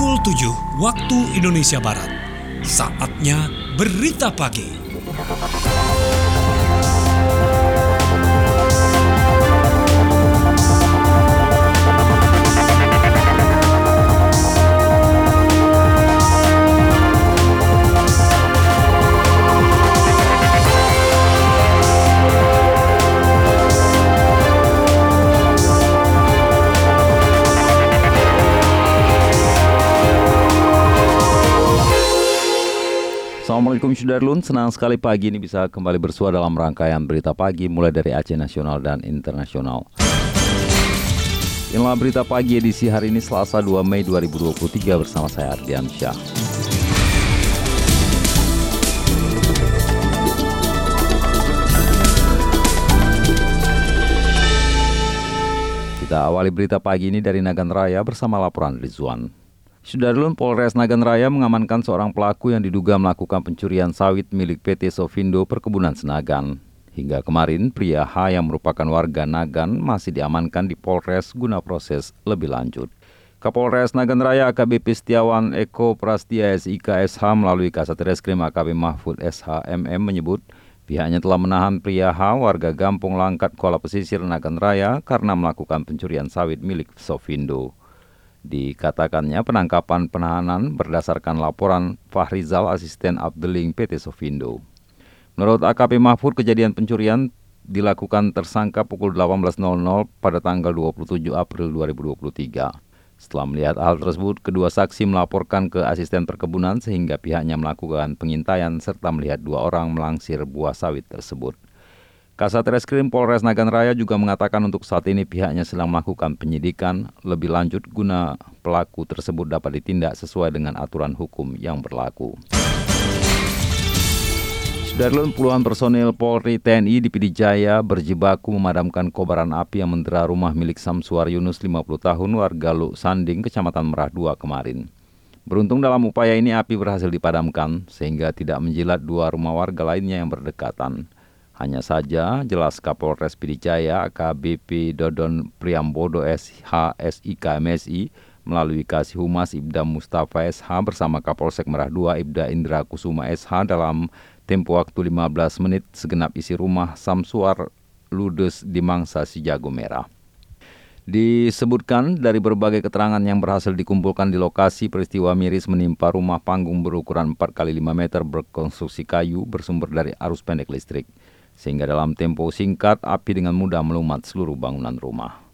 Pukul 7 waktu Indonesia Barat. Saatnya berita pagi. Assalamualaikum Sudarlun, senang sekali pagi ini bisa kembali bersua dalam rangkaian berita pagi mulai dari Aceh Nasional dan Internasional. Inilah berita pagi edisi hari ini Selasa 2 Mei 2023 bersama saya Ardian Syah. Kita awali berita pagi ini dari Nagan Raya bersama laporan Rizwan. Sudarlun Polres Nagan Raya mengamankan seorang pelaku yang diduga melakukan pencurian sawit milik PT Sofindo Perkebunan Senagan. Hingga kemarin, pria H yang merupakan warga Nagan masih diamankan di Polres guna proses lebih lanjut. Kapolres Nagan Raya AKBP Setiawan Eko Prastia SIK SH melalui Kasat Reskrim AKB Mahfud SHMM menyebut pihaknya telah menahan pria H warga Gampung Langkat Kuala Pesisir Nagan Raya karena melakukan pencurian sawit milik Sofindo. Dikatakannya penangkapan penahanan berdasarkan laporan Fahrizal asisten Abdeling PT Sofindo. Menurut AKP Mahfud, kejadian pencurian dilakukan tersangka pukul 18.00 pada tanggal 27 April 2023. Setelah melihat hal tersebut, kedua saksi melaporkan ke asisten perkebunan sehingga pihaknya melakukan pengintaian serta melihat dua orang melangsir buah sawit tersebut. Kasat Reskrim Polres Nagan Raya juga mengatakan untuk saat ini pihaknya sedang melakukan penyidikan lebih lanjut guna pelaku tersebut dapat ditindak sesuai dengan aturan hukum yang berlaku. Sudarlun puluhan personil Polri TNI di Pidijaya berjibaku memadamkan kobaran api yang mendera rumah milik Samsuar Yunus 50 tahun warga Luk Sanding, Kecamatan Merah 2 kemarin. Beruntung dalam upaya ini api berhasil dipadamkan sehingga tidak menjilat dua rumah warga lainnya yang berdekatan. Hanya saja jelas Kapolres Pidijaya AKBP Dodon Priambodo SH SIK melalui Kasih Humas Ibda Mustafa SH bersama Kapolsek Merah 2 Ibda Indra Kusuma SH dalam tempo waktu 15 menit segenap isi rumah Samsuar Ludes di Mangsa si Jago Merah. Disebutkan dari berbagai keterangan yang berhasil dikumpulkan di lokasi peristiwa miris menimpa rumah panggung berukuran 4 x 5 meter berkonstruksi kayu bersumber dari arus pendek listrik sehingga dalam tempo singkat api dengan mudah melumat seluruh bangunan rumah.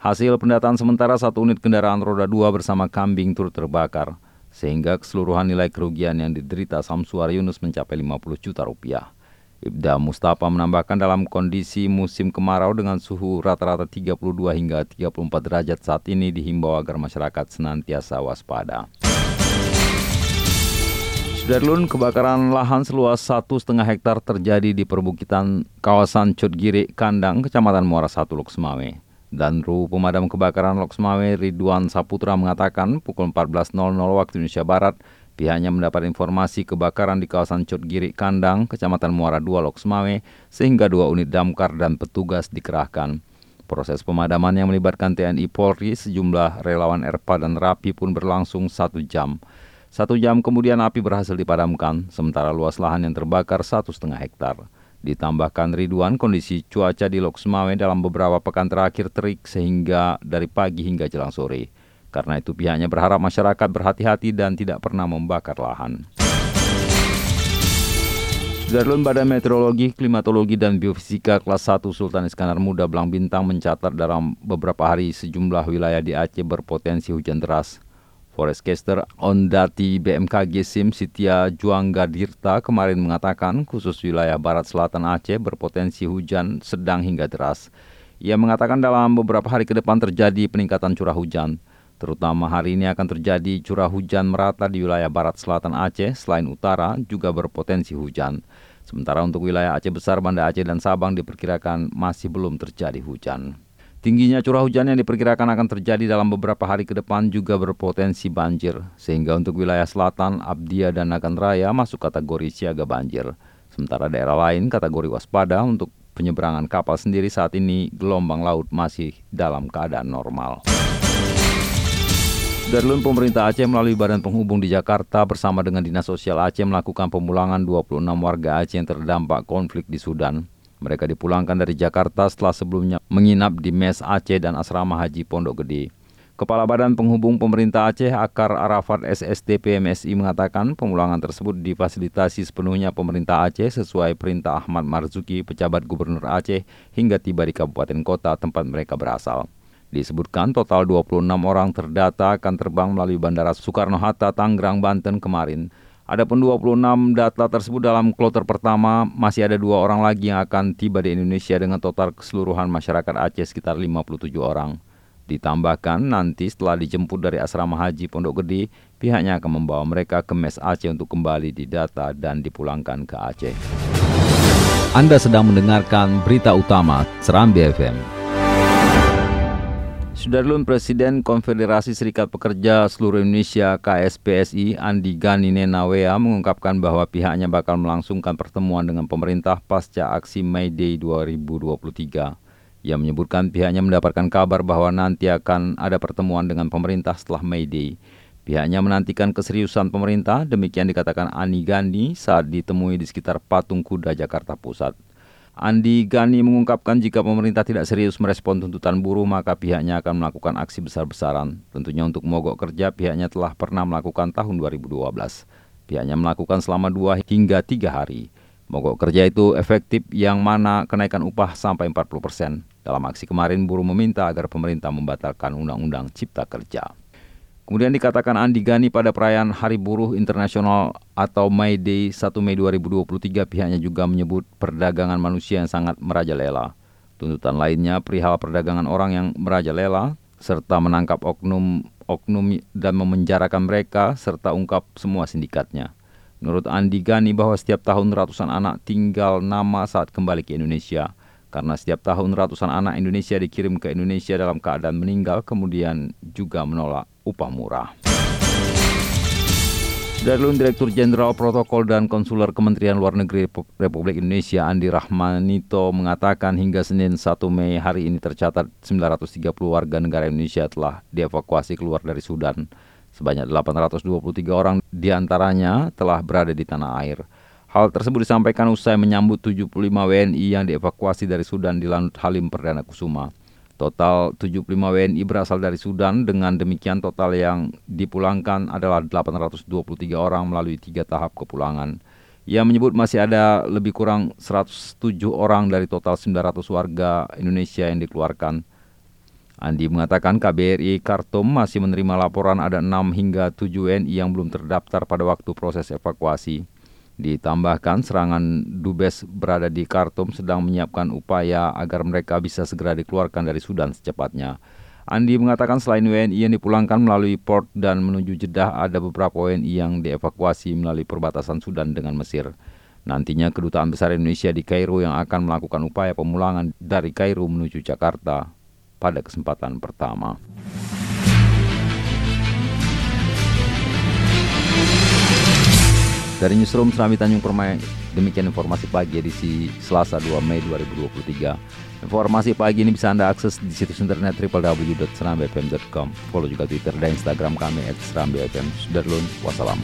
Hasil pendataan sementara satu unit kendaraan roda dua bersama kambing turut terbakar, sehingga keseluruhan nilai kerugian yang diderita Samsuar Yunus mencapai 50 juta rupiah. Ibda Mustafa menambahkan dalam kondisi musim kemarau dengan suhu rata-rata 32 hingga 34 derajat saat ini dihimbau agar masyarakat senantiasa waspada. Sudarlun, kebakaran lahan seluas satu setengah hektar terjadi di perbukitan kawasan Cutgiri, Kandang, Kecamatan Muara Satu, Loksmawe. Dan Ru Pemadam Kebakaran Loksmawe Ridwan Saputra mengatakan pukul 14.00 waktu Indonesia Barat, pihaknya mendapat informasi kebakaran di kawasan Cutgiri, Kandang, Kecamatan Muara 2, Loksmawe, sehingga dua unit damkar dan petugas dikerahkan. Proses pemadaman yang melibatkan TNI Polri, sejumlah relawan ERPA dan RAPI pun berlangsung satu jam. Satu jam kemudian api berhasil dipadamkan, sementara luas lahan yang terbakar satu setengah hektar. Ditambahkan Ridwan, kondisi cuaca di Loksmawe dalam beberapa pekan terakhir terik sehingga dari pagi hingga jelang sore. Karena itu pihaknya berharap masyarakat berhati-hati dan tidak pernah membakar lahan. Darlun Badan Meteorologi, Klimatologi, dan Biofisika kelas 1 Sultan Iskandar Muda Belang Bintang mencatat dalam beberapa hari sejumlah wilayah di Aceh berpotensi hujan deras. Forecaster Ondati BMKG SIM Sitia Juangga Dirta kemarin mengatakan khusus wilayah barat selatan Aceh berpotensi hujan sedang hingga deras. Ia mengatakan dalam beberapa hari ke depan terjadi peningkatan curah hujan. Terutama hari ini akan terjadi curah hujan merata di wilayah barat selatan Aceh, selain utara juga berpotensi hujan. Sementara untuk wilayah Aceh Besar, Banda Aceh, dan Sabang diperkirakan masih belum terjadi hujan. Tingginya curah hujan yang diperkirakan akan terjadi dalam beberapa hari ke depan juga berpotensi banjir, sehingga untuk wilayah selatan, Abdia dan Nagan Raya masuk kategori siaga banjir. Sementara daerah lain kategori waspada untuk penyeberangan kapal sendiri saat ini gelombang laut masih dalam keadaan normal. Sudarlun pemerintah Aceh melalui Badan Penghubung di Jakarta bersama dengan Dinas Sosial Aceh melakukan pemulangan 26 warga Aceh yang terdampak konflik di Sudan. Mereka dipulangkan dari Jakarta setelah sebelumnya menginap di Mes Aceh dan Asrama Haji Pondok Gede. Kepala Badan Penghubung Pemerintah Aceh Akar Arafat SST PMSI mengatakan pemulangan tersebut difasilitasi sepenuhnya pemerintah Aceh sesuai perintah Ahmad Marzuki, pejabat gubernur Aceh, hingga tiba di kabupaten kota tempat mereka berasal. Disebutkan total 26 orang terdata akan terbang melalui Bandara Soekarno-Hatta, Tangerang, Banten kemarin. Adapun 26 data tersebut dalam kloter pertama, masih ada dua orang lagi yang akan tiba di Indonesia dengan total keseluruhan masyarakat Aceh sekitar 57 orang. Ditambahkan nanti setelah dijemput dari asrama haji Pondok Gede, pihaknya akan membawa mereka ke Mes Aceh untuk kembali didata dan dipulangkan ke Aceh. Anda sedang mendengarkan berita utama Serambi FM. Sudarlun Presiden Konfederasi Serikat Pekerja Seluruh Indonesia KSPSI Andi Gani Nenawea mengungkapkan bahwa pihaknya bakal melangsungkan pertemuan dengan pemerintah pasca aksi May Day 2023. Ia menyebutkan pihaknya mendapatkan kabar bahwa nanti akan ada pertemuan dengan pemerintah setelah May Day. Pihaknya menantikan keseriusan pemerintah, demikian dikatakan Ani Gandhi saat ditemui di sekitar Patung Kuda Jakarta Pusat. Andi Gani mengungkapkan jika pemerintah tidak serius merespon tuntutan buruh maka pihaknya akan melakukan aksi besar-besaran. Tentunya untuk mogok kerja pihaknya telah pernah melakukan tahun 2012. Pihaknya melakukan selama dua hingga tiga hari. Mogok kerja itu efektif yang mana kenaikan upah sampai 40 persen. Dalam aksi kemarin buruh meminta agar pemerintah membatalkan Undang-Undang Cipta Kerja. Kemudian dikatakan Andi Gani pada perayaan Hari Buruh Internasional atau May Day 1 Mei 2023 pihaknya juga menyebut perdagangan manusia yang sangat merajalela. Tuntutan lainnya perihal perdagangan orang yang merajalela serta menangkap oknum oknum dan memenjarakan mereka serta ungkap semua sindikatnya. Menurut Andi Gani bahwa setiap tahun ratusan anak tinggal nama saat kembali ke Indonesia karena setiap tahun ratusan anak Indonesia dikirim ke Indonesia dalam keadaan meninggal kemudian juga menolak upah murah. Darlun Direktur Jenderal Protokol dan Konsuler Kementerian Luar Negeri Republik Indonesia Andi Rahmanito mengatakan hingga Senin 1 Mei hari ini tercatat 930 warga negara Indonesia telah dievakuasi keluar dari Sudan. Sebanyak 823 orang di antaranya telah berada di tanah air. Hal tersebut disampaikan usai menyambut 75 WNI yang dievakuasi dari Sudan di Lanut Halim Perdana Kusuma. Total 75 WNI berasal dari Sudan, dengan demikian total yang dipulangkan adalah 823 orang melalui tiga tahap kepulangan. Ia menyebut masih ada lebih kurang 107 orang dari total 900 warga Indonesia yang dikeluarkan. Andi mengatakan KBRI Khartoum masih menerima laporan ada 6 hingga 7 WNI yang belum terdaftar pada waktu proses evakuasi. Ditambahkan serangan Dubes berada di Khartoum sedang menyiapkan upaya agar mereka bisa segera dikeluarkan dari Sudan secepatnya. Andi mengatakan selain WNI yang dipulangkan melalui port dan menuju Jeddah, ada beberapa WNI yang dievakuasi melalui perbatasan Sudan dengan Mesir. Nantinya kedutaan besar Indonesia di Kairo yang akan melakukan upaya pemulangan dari Kairo menuju Jakarta pada kesempatan pertama. Dari Newsroom Serambi Tanjung Permai, demikian informasi pagi edisi Selasa 2 Mei 2023. Informasi pagi ini bisa Anda akses di situs internet www.serambifm.com. Follow juga Twitter dan Instagram kami at serambifm. Sudah Wassalam.